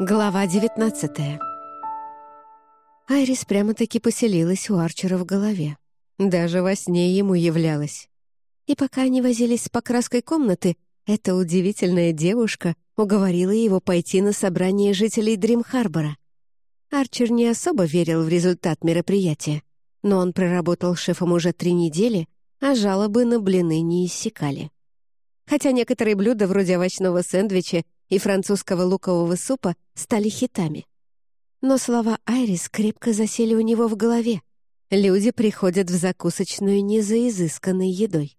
Глава 19 Айрис прямо-таки поселилась у Арчера в голове. Даже во сне ему являлась. И пока они возились с покраской комнаты, эта удивительная девушка уговорила его пойти на собрание жителей Дрим-Харбора. Арчер не особо верил в результат мероприятия, но он проработал шефом уже три недели, а жалобы на блины не иссякали. Хотя некоторые блюда вроде овощного сэндвича и французского лукового супа стали хитами. Но слова Айрис крепко засели у него в голове. Люди приходят в закусочную не за изысканной едой.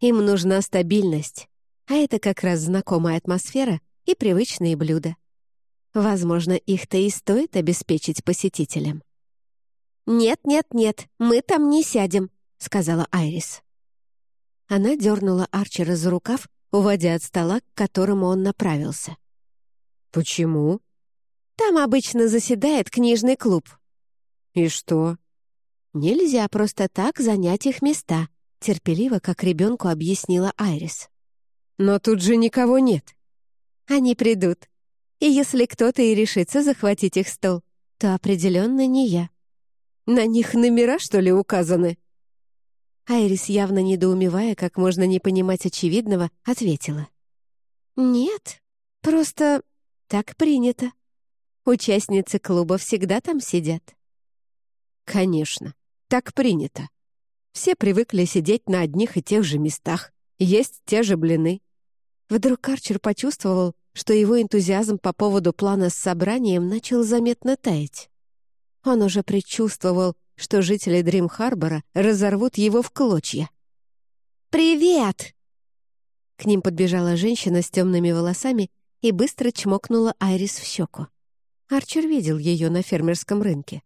Им нужна стабильность, а это как раз знакомая атмосфера и привычные блюда. Возможно, их-то и стоит обеспечить посетителям. «Нет, нет, нет, мы там не сядем», — сказала Айрис. Она дернула Арчера за рукав уводя от стола, к которому он направился. «Почему?» «Там обычно заседает книжный клуб». «И что?» «Нельзя просто так занять их места», терпеливо, как ребенку объяснила Айрис. «Но тут же никого нет». «Они придут. И если кто-то и решится захватить их стол, то определенно не я». «На них номера, что ли, указаны?» Айрис, явно недоумевая, как можно не понимать очевидного, ответила. «Нет, просто так принято. Участницы клуба всегда там сидят». «Конечно, так принято. Все привыкли сидеть на одних и тех же местах, есть те же блины». Вдруг Арчер почувствовал, что его энтузиазм по поводу плана с собранием начал заметно таять. Он уже предчувствовал, что жители Дрим-Харбора разорвут его в клочья. «Привет!» К ним подбежала женщина с темными волосами и быстро чмокнула Айрис в щеку. Арчер видел ее на фермерском рынке.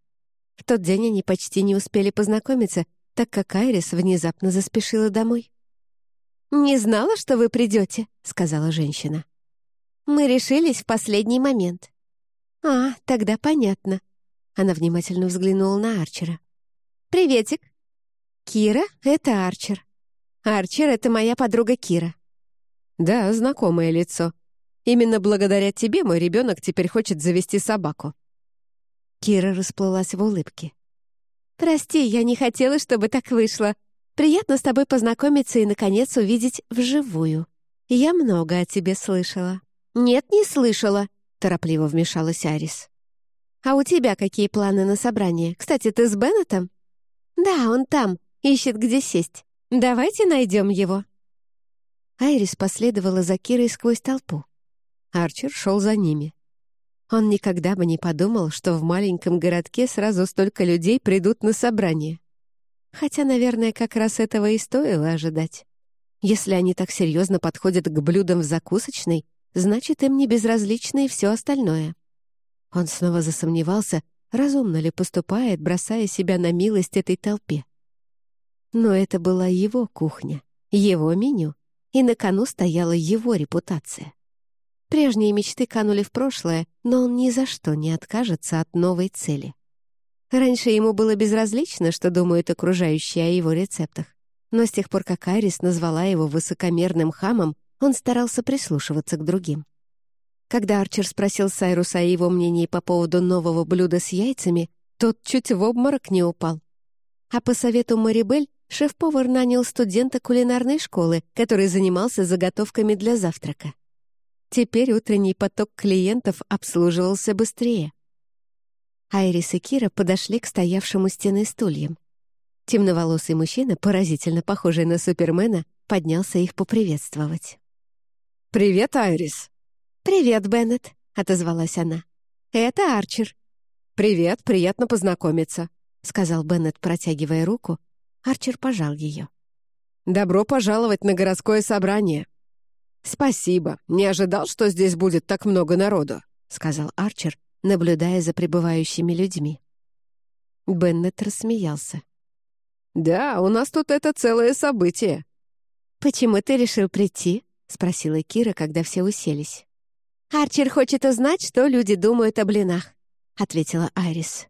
В тот день они почти не успели познакомиться, так как Айрис внезапно заспешила домой. «Не знала, что вы придете», — сказала женщина. «Мы решились в последний момент». «А, тогда понятно». Она внимательно взглянула на Арчера. «Приветик!» «Кира — это Арчер. Арчер — это моя подруга Кира». «Да, знакомое лицо. Именно благодаря тебе мой ребенок теперь хочет завести собаку». Кира расплылась в улыбке. «Прости, я не хотела, чтобы так вышло. Приятно с тобой познакомиться и, наконец, увидеть вживую. Я много о тебе слышала». «Нет, не слышала», — торопливо вмешалась Арис. «А у тебя какие планы на собрание? Кстати, ты с Беннетом?» «Да, он там, ищет, где сесть. Давайте найдем его». Айрис последовала за Кирой сквозь толпу. Арчер шел за ними. Он никогда бы не подумал, что в маленьком городке сразу столько людей придут на собрание. Хотя, наверное, как раз этого и стоило ожидать. Если они так серьезно подходят к блюдам в закусочной, значит, им не безразлично и все остальное. Он снова засомневался, разумно ли поступает, бросая себя на милость этой толпе. Но это была его кухня, его меню, и на кону стояла его репутация. Прежние мечты канули в прошлое, но он ни за что не откажется от новой цели. Раньше ему было безразлично, что думают окружающие о его рецептах, но с тех пор, как Арис назвала его высокомерным хамом, он старался прислушиваться к другим. Когда Арчер спросил Сайруса о его мнении по поводу нового блюда с яйцами, тот чуть в обморок не упал. А по совету Марибель шеф-повар нанял студента кулинарной школы, который занимался заготовками для завтрака. Теперь утренний поток клиентов обслуживался быстрее. Айрис и Кира подошли к стоявшему стены стульям. Темноволосый мужчина, поразительно похожий на Супермена, поднялся их поприветствовать. «Привет, Айрис!» «Привет, Беннет», — отозвалась она. «Это Арчер». «Привет, приятно познакомиться», — сказал Беннет, протягивая руку. Арчер пожал ее. «Добро пожаловать на городское собрание». «Спасибо. Не ожидал, что здесь будет так много народу», — сказал Арчер, наблюдая за прибывающими людьми. Беннет рассмеялся. «Да, у нас тут это целое событие». «Почему ты решил прийти?» — спросила Кира, когда все уселись. «Арчер хочет узнать, что люди думают о блинах», — ответила Айрис.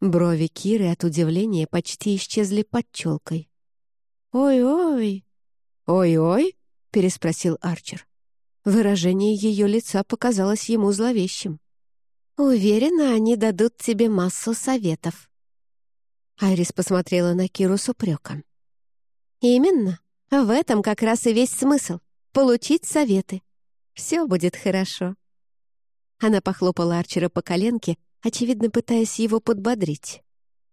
Брови Киры от удивления почти исчезли под челкой. «Ой-ой!» «Ой-ой?» — переспросил Арчер. Выражение ее лица показалось ему зловещим. «Уверена, они дадут тебе массу советов». Айрис посмотрела на Киру с упреком. «Именно. В этом как раз и весь смысл — получить советы. Все будет хорошо». Она похлопала Арчера по коленке, очевидно, пытаясь его подбодрить.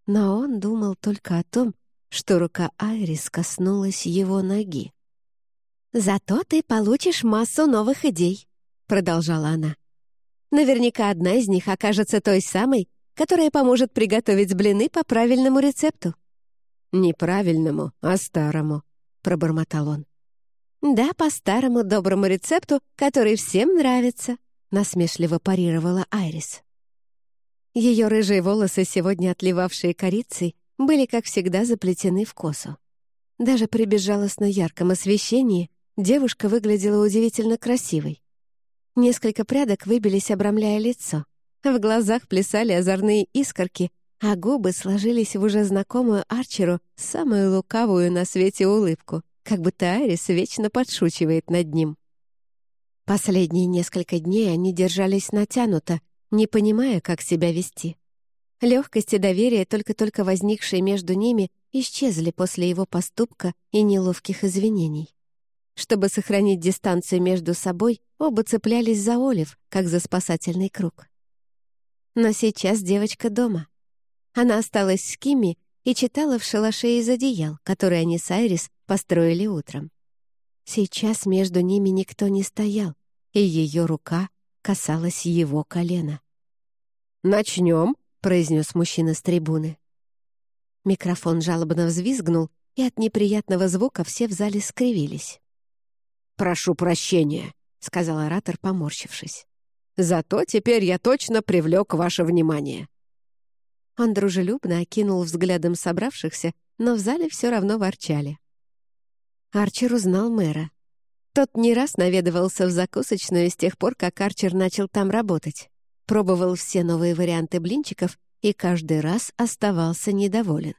Но он думал только о том, что рука Айрис коснулась его ноги. «Зато ты получишь массу новых идей», — продолжала она. «Наверняка одна из них окажется той самой, которая поможет приготовить блины по правильному рецепту». «Не правильному, а старому», — пробормотал он. «Да, по старому доброму рецепту, который всем нравится», — насмешливо парировала Айрис. Ее рыжие волосы, сегодня отливавшие корицей, были, как всегда, заплетены в косу. Даже при безжалостно ярком освещении девушка выглядела удивительно красивой. Несколько прядок выбились, обрамляя лицо. В глазах плясали озорные искорки, а губы сложились в уже знакомую Арчеру самую лукавую на свете улыбку, как будто Айрис вечно подшучивает над ним. Последние несколько дней они держались натянуто, не понимая, как себя вести. Легкость и доверие, только-только возникшие между ними, исчезли после его поступка и неловких извинений. Чтобы сохранить дистанцию между собой, оба цеплялись за Олив, как за спасательный круг. Но сейчас девочка дома. Она осталась с Кими и читала в шалаше из одеял, которые они с Айрис построили утром. Сейчас между ними никто не стоял, и ее рука касалась его колена. «Начнем», — произнес мужчина с трибуны. Микрофон жалобно взвизгнул, и от неприятного звука все в зале скривились. «Прошу прощения», — сказал оратор, поморщившись. «Зато теперь я точно привлек ваше внимание». Он дружелюбно окинул взглядом собравшихся, но в зале все равно ворчали. Арчер узнал мэра. Тот не раз наведывался в закусочную с тех пор, как Арчер начал там работать пробовал все новые варианты блинчиков и каждый раз оставался недоволен.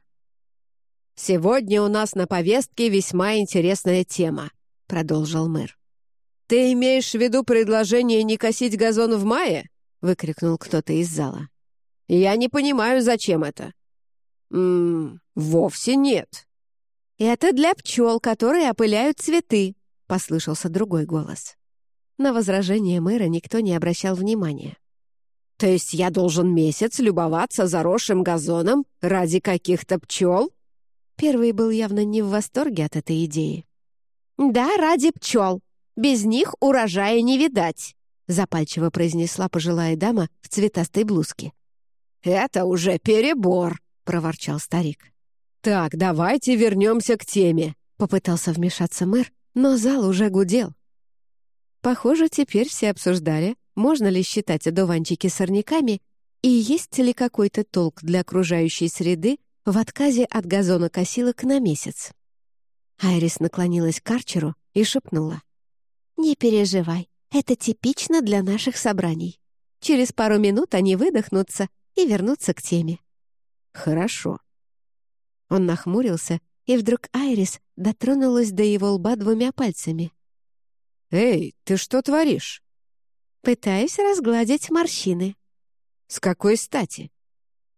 «Сегодня у нас на повестке весьма интересная тема», — продолжил мэр. «Ты имеешь в виду предложение не косить газон в мае?» — выкрикнул кто-то из зала. «Я не понимаю, зачем это». «Ммм, вовсе нет». «Это для пчел, которые опыляют цветы», — послышался другой голос. На возражение мэра никто не обращал внимания. То есть я должен месяц любоваться заросшим газоном ради каких-то пчел? Первый был явно не в восторге от этой идеи. «Да, ради пчел. Без них урожая не видать», запальчиво произнесла пожилая дама в цветастой блузке. «Это уже перебор», — проворчал старик. «Так, давайте вернемся к теме», — попытался вмешаться мэр, но зал уже гудел. Похоже, теперь все обсуждали, можно ли считать одуванчики сорняками и есть ли какой-то толк для окружающей среды в отказе от газонокосилок на месяц. Айрис наклонилась к Арчеру и шепнула. «Не переживай, это типично для наших собраний. Через пару минут они выдохнутся и вернутся к теме». «Хорошо». Он нахмурился, и вдруг Айрис дотронулась до его лба двумя пальцами. «Эй, ты что творишь?» Пытаюсь разгладить морщины. С какой стати?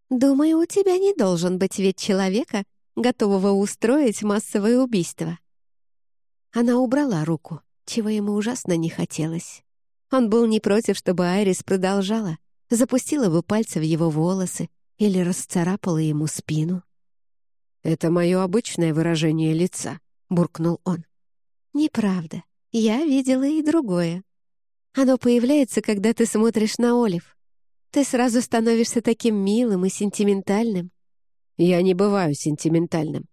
Думаю, у тебя не должен быть вид человека, готового устроить массовое убийство. Она убрала руку, чего ему ужасно не хотелось. Он был не против, чтобы Айрис продолжала, запустила бы пальцы в его волосы или расцарапала ему спину. «Это мое обычное выражение лица», — буркнул он. «Неправда. Я видела и другое. Оно появляется, когда ты смотришь на Олив. Ты сразу становишься таким милым и сентиментальным. Я не бываю сентиментальным.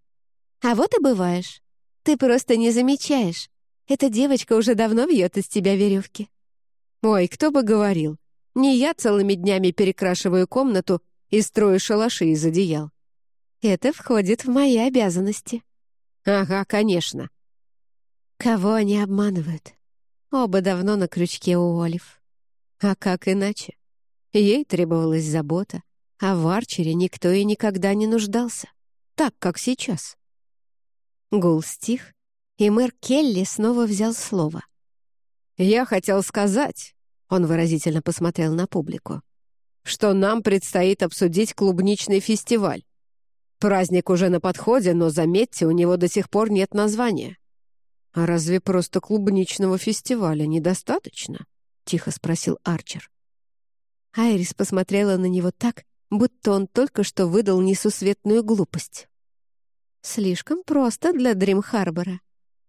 А вот и бываешь. Ты просто не замечаешь. Эта девочка уже давно вьет из тебя веревки. Ой, кто бы говорил. Не я целыми днями перекрашиваю комнату и строю шалаши из одеял. Это входит в мои обязанности. Ага, конечно. Кого они обманывают? Оба давно на крючке у Олив. А как иначе? Ей требовалась забота, а в Арчере никто и никогда не нуждался. Так, как сейчас. Гул стих, и мэр Келли снова взял слово. «Я хотел сказать», — он выразительно посмотрел на публику, «что нам предстоит обсудить клубничный фестиваль. Праздник уже на подходе, но, заметьте, у него до сих пор нет названия». «А разве просто клубничного фестиваля недостаточно?» — тихо спросил Арчер. Айрис посмотрела на него так, будто он только что выдал несусветную глупость. Слишком просто для Дрим-Харбора.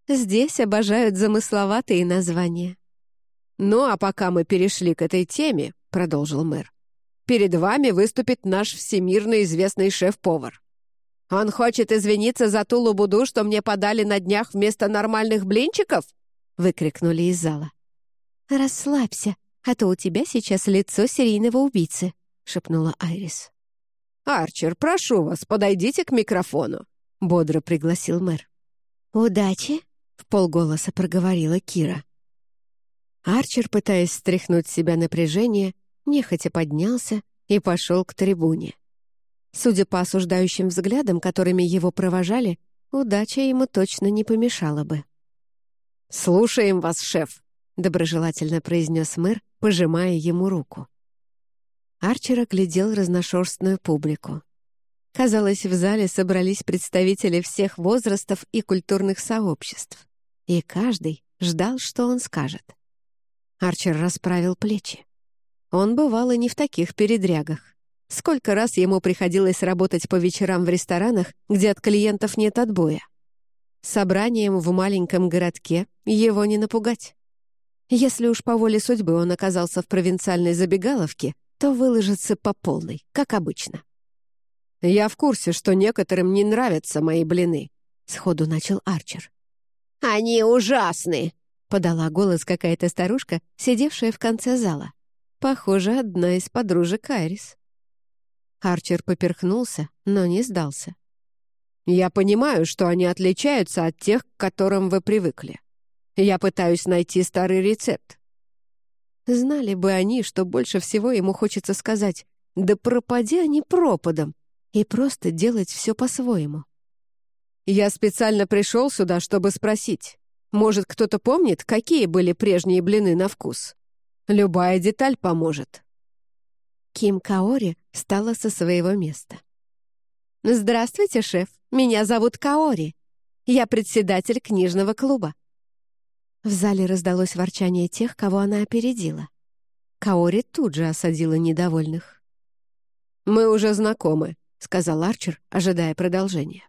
Здесь обожают замысловатые названия. «Ну, а пока мы перешли к этой теме», — продолжил мэр, «перед вами выступит наш всемирно известный шеф-повар. Он хочет извиниться за ту лабуду, что мне подали на днях вместо нормальных блинчиков?» — выкрикнули из зала. «Расслабься, а то у тебя сейчас лицо серийного убийцы», — шепнула Айрис. «Арчер, прошу вас, подойдите к микрофону», — бодро пригласил мэр. «Удачи», — в полголоса проговорила Кира. Арчер, пытаясь стряхнуть с себя напряжение, нехотя поднялся и пошел к трибуне. Судя по осуждающим взглядам, которыми его провожали, удача ему точно не помешала бы. «Слушаем вас, шеф», — доброжелательно произнес мэр, пожимая ему руку. Арчер оглядел разношерстную публику. Казалось, в зале собрались представители всех возрастов и культурных сообществ, и каждый ждал, что он скажет. Арчер расправил плечи. Он бывал и не в таких передрягах. Сколько раз ему приходилось работать по вечерам в ресторанах, где от клиентов нет отбоя. Собранием в маленьком городке его не напугать. Если уж по воле судьбы он оказался в провинциальной забегаловке, то выложится по полной, как обычно. «Я в курсе, что некоторым не нравятся мои блины», — сходу начал Арчер. «Они ужасны!» — подала голос какая-то старушка, сидевшая в конце зала. Похоже, одна из подружек Айрис. Арчер поперхнулся, но не сдался. «Я понимаю, что они отличаются от тех, к которым вы привыкли. Я пытаюсь найти старый рецепт». Знали бы они, что больше всего ему хочется сказать «Да пропади они пропадом!» и просто делать все по-своему. «Я специально пришел сюда, чтобы спросить, может, кто-то помнит, какие были прежние блины на вкус? Любая деталь поможет». Ким Каори встала со своего места. «Здравствуйте, шеф. Меня зовут Каори. Я председатель книжного клуба». В зале раздалось ворчание тех, кого она опередила. Каори тут же осадила недовольных. «Мы уже знакомы», — сказал Арчер, ожидая продолжения.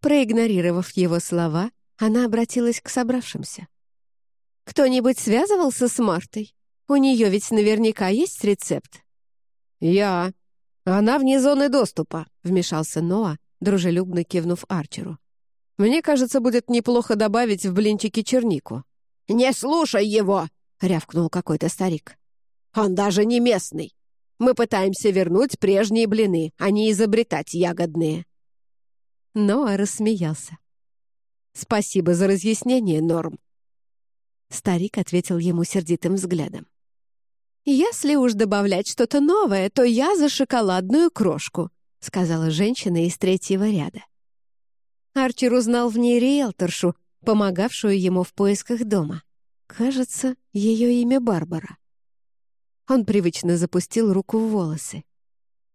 Проигнорировав его слова, она обратилась к собравшимся. «Кто-нибудь связывался с Мартой? У нее ведь наверняка есть рецепт». «Я. Она вне зоны доступа», — вмешался Ноа, дружелюбно кивнув Арчеру. «Мне кажется, будет неплохо добавить в блинчики чернику». «Не слушай его!» — рявкнул какой-то старик. «Он даже не местный. Мы пытаемся вернуть прежние блины, а не изобретать ягодные». Ноа рассмеялся. «Спасибо за разъяснение, Норм». Старик ответил ему сердитым взглядом. «Если уж добавлять что-то новое, то я за шоколадную крошку», сказала женщина из третьего ряда. Арчер узнал в ней риэлторшу, помогавшую ему в поисках дома. Кажется, ее имя Барбара. Он привычно запустил руку в волосы.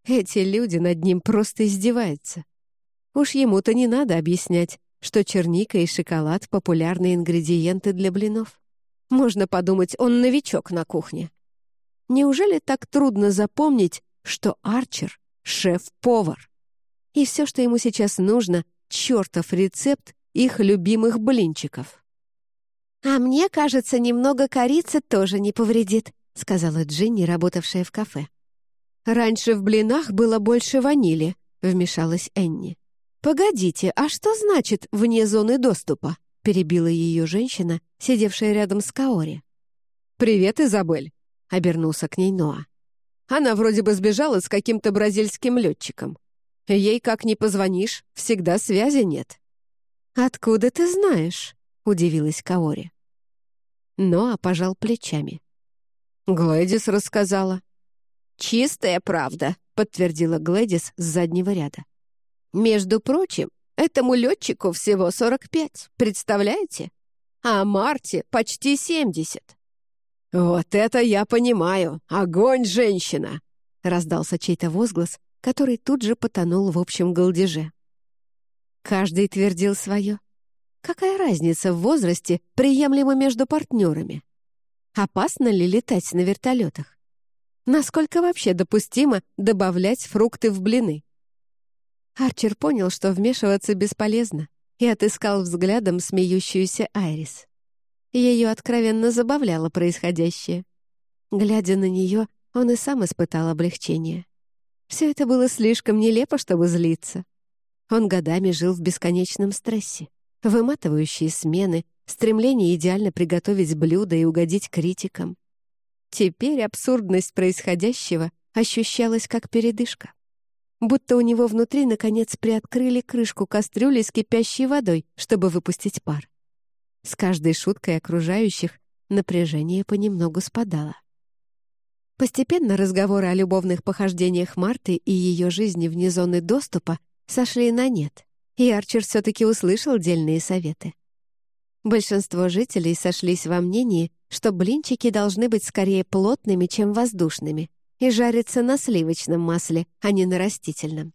Эти люди над ним просто издеваются. Уж ему-то не надо объяснять, что черника и шоколад — популярные ингредиенты для блинов. Можно подумать, он новичок на кухне. Неужели так трудно запомнить, что Арчер — шеф-повар? И все, что ему сейчас нужно — чертов рецепт их любимых блинчиков. «А мне кажется, немного корицы тоже не повредит», — сказала Джинни, работавшая в кафе. «Раньше в блинах было больше ванили», — вмешалась Энни. «Погодите, а что значит «вне зоны доступа»?» — перебила ее женщина, сидевшая рядом с Каори. «Привет, Изабель», — обернулся к ней Ноа. «Она вроде бы сбежала с каким-то бразильским летчиком. Ей, как ни позвонишь, всегда связи нет». «Откуда ты знаешь?» — удивилась Каори. Ноа пожал плечами. Глэдис рассказала. «Чистая правда», — подтвердила Глэдис с заднего ряда. «Между прочим, этому летчику всего 45, представляете? а Марте почти семьдесят. «Вот это я понимаю! Огонь, женщина!» — раздался чей-то возглас, который тут же потонул в общем голдеже. Каждый твердил свое. Какая разница в возрасте, приемлемо между партнерами? Опасно ли летать на вертолетах? Насколько вообще допустимо добавлять фрукты в блины? Арчер понял, что вмешиваться бесполезно, и отыскал взглядом смеющуюся Айрис. Ее откровенно забавляло происходящее. Глядя на нее, он и сам испытал облегчение. Все это было слишком нелепо, чтобы злиться. Он годами жил в бесконечном стрессе. Выматывающие смены, стремление идеально приготовить блюдо и угодить критикам. Теперь абсурдность происходящего ощущалась как передышка. Будто у него внутри, наконец, приоткрыли крышку кастрюли с кипящей водой, чтобы выпустить пар. С каждой шуткой окружающих напряжение понемногу спадало. Постепенно разговоры о любовных похождениях Марты и ее жизни вне зоны доступа сошли на нет, и Арчер все-таки услышал дельные советы. Большинство жителей сошлись во мнении, что блинчики должны быть скорее плотными, чем воздушными, и жариться на сливочном масле, а не на растительном.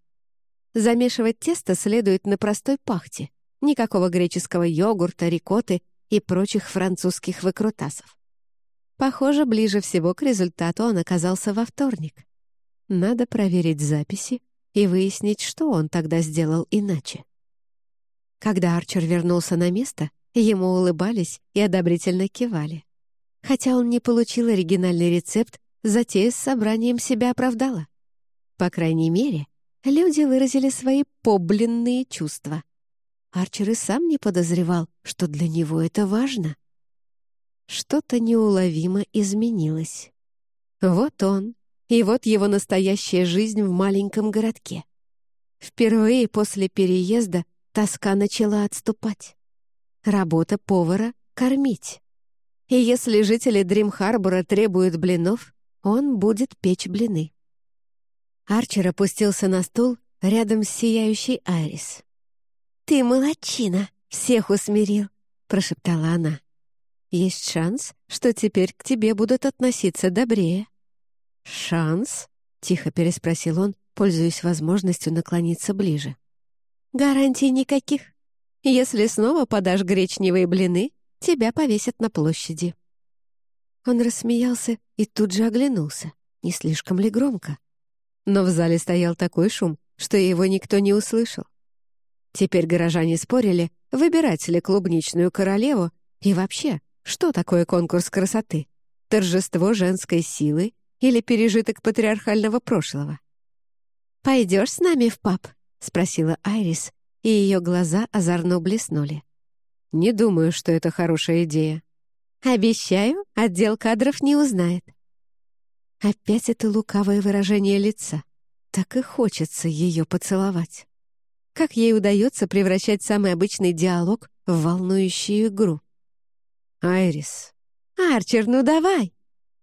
Замешивать тесто следует на простой пахте, никакого греческого йогурта, рикоты и прочих французских выкрутасов. Похоже, ближе всего к результату он оказался во вторник. Надо проверить записи и выяснить, что он тогда сделал иначе. Когда Арчер вернулся на место, ему улыбались и одобрительно кивали. Хотя он не получил оригинальный рецепт, затея с собранием себя оправдала. По крайней мере, люди выразили свои поблинные чувства. Арчер и сам не подозревал, что для него это важно. Что-то неуловимо изменилось. Вот он, и вот его настоящая жизнь в маленьком городке. Впервые после переезда тоска начала отступать. Работа повара — кормить. И если жители Дрим-Харбора требуют блинов, он будет печь блины. Арчер опустился на стул рядом с сияющей Айрис. «Ты молодчина, всех усмирил», — прошептала она. Есть шанс, что теперь к тебе будут относиться добрее». «Шанс?» — тихо переспросил он, пользуясь возможностью наклониться ближе. «Гарантий никаких. Если снова подашь гречневые блины, тебя повесят на площади». Он рассмеялся и тут же оглянулся. Не слишком ли громко? Но в зале стоял такой шум, что его никто не услышал. Теперь горожане спорили, выбирать ли клубничную королеву и вообще, что такое конкурс красоты? Торжество женской силы или пережиток патриархального прошлого? «Пойдешь с нами в паб?» — спросила Айрис, и ее глаза озорно блеснули. «Не думаю, что это хорошая идея». «Обещаю, отдел кадров не узнает». Опять это лукавое выражение лица. Так и хочется ее поцеловать. Как ей удается превращать самый обычный диалог в волнующую игру? «Айрис». «Арчер, ну давай!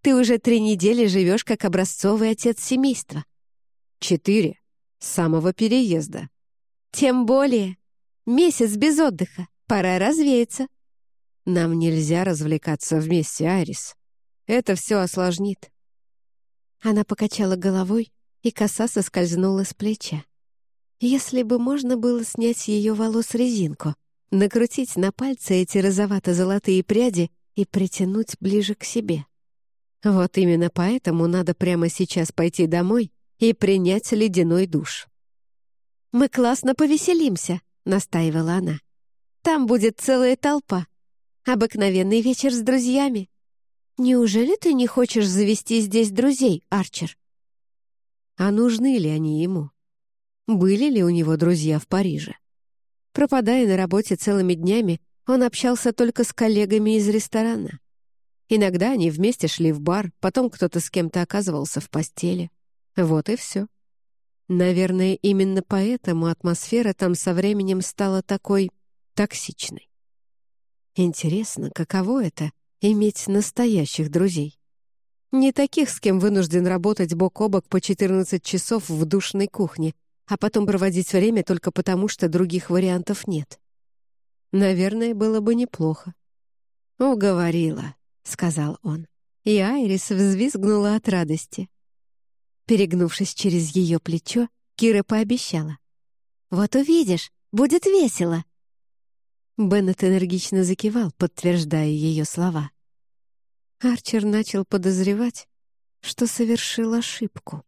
Ты уже три недели живешь как образцовый отец семейства». «Четыре. С самого переезда». «Тем более. Месяц без отдыха. Пора развеяться». «Нам нельзя развлекаться вместе, Айрис. Это все осложнит». Она покачала головой, и коса соскользнула с плеча. Если бы можно было снять ее волос резинку — накрутить на пальцы эти розовато-золотые пряди и притянуть ближе к себе. Вот именно поэтому надо прямо сейчас пойти домой и принять ледяной душ. «Мы классно повеселимся», — настаивала она. «Там будет целая толпа. Обыкновенный вечер с друзьями. Неужели ты не хочешь завести здесь друзей, Арчер?» А нужны ли они ему? Были ли у него друзья в Париже? Пропадая на работе целыми днями, он общался только с коллегами из ресторана. Иногда они вместе шли в бар, потом кто-то с кем-то оказывался в постели. Вот и все. Наверное, именно поэтому атмосфера там со временем стала такой токсичной. Интересно, каково это — иметь настоящих друзей? Не таких, с кем вынужден работать бок о бок по 14 часов в душной кухне, а потом проводить время только потому, что других вариантов нет. Наверное, было бы неплохо. «Уговорила», — сказал он. И Айрис взвизгнула от радости. Перегнувшись через ее плечо, Кира пообещала. «Вот увидишь, будет весело!» Беннет энергично закивал, подтверждая ее слова. Арчер начал подозревать, что совершил ошибку.